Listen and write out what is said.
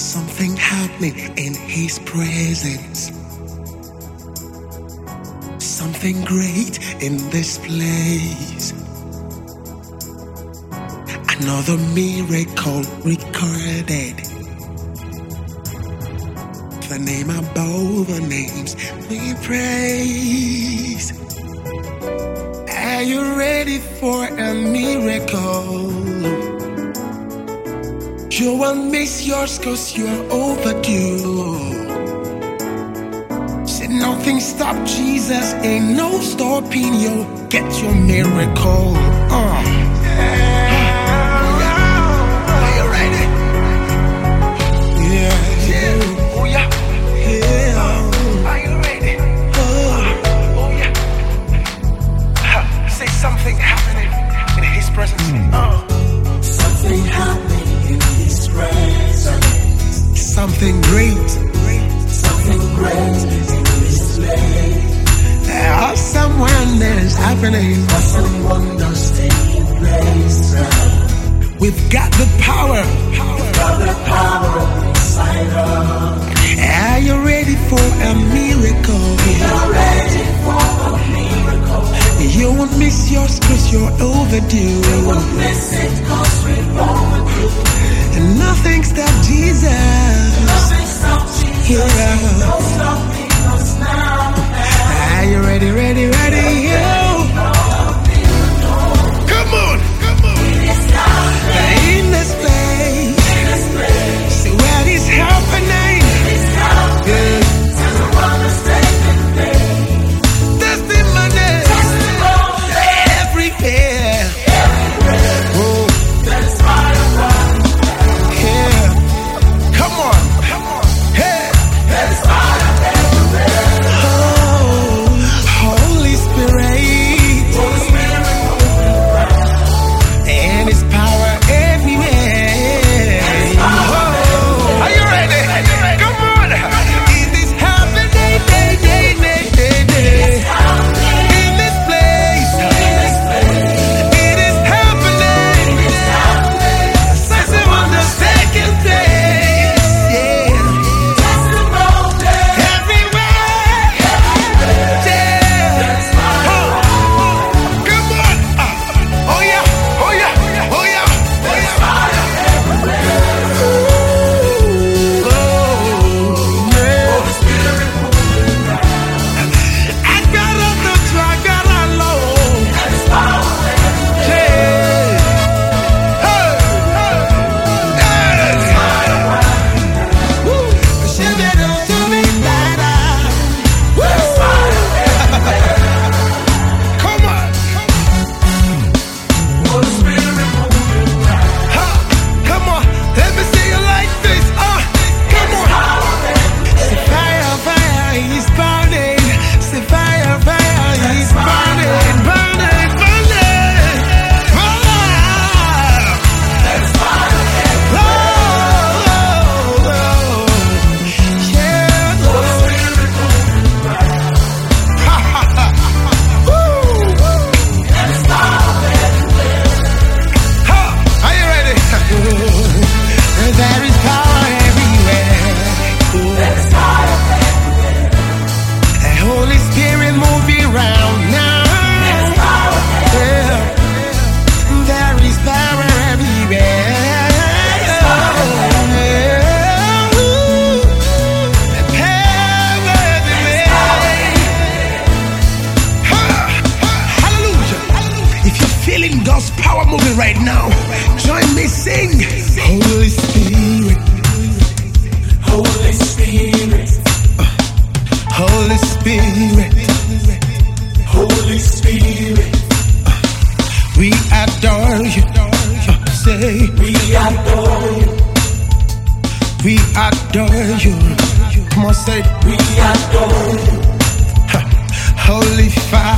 Something happening in His presence. Something great in this place. Another miracle recorded. The name above the names we praise. Are you ready for a miracle? You won't miss yours cause you're overdue. Said nothing stop Jesus, ain't no stopping you. Get your miracle. Uh. Are Something great. Something great in His place. Awesome wonders happening. Awesome wonders taking place now. We've got the power. Got the power inside us. Are you ready for a miracle? You're ready for a miracle. You won't miss yours cause you're overdue. Don't miss it stops Jesus. Yeah. No stopping us now. Are you ready, ready, ready? Right now, join me sing. Holy Spirit, Holy Spirit, Holy Spirit, Holy Spirit, we adore you. Uh, Say, we adore you, we adore you. Come on, say, we adore you, Holy Father,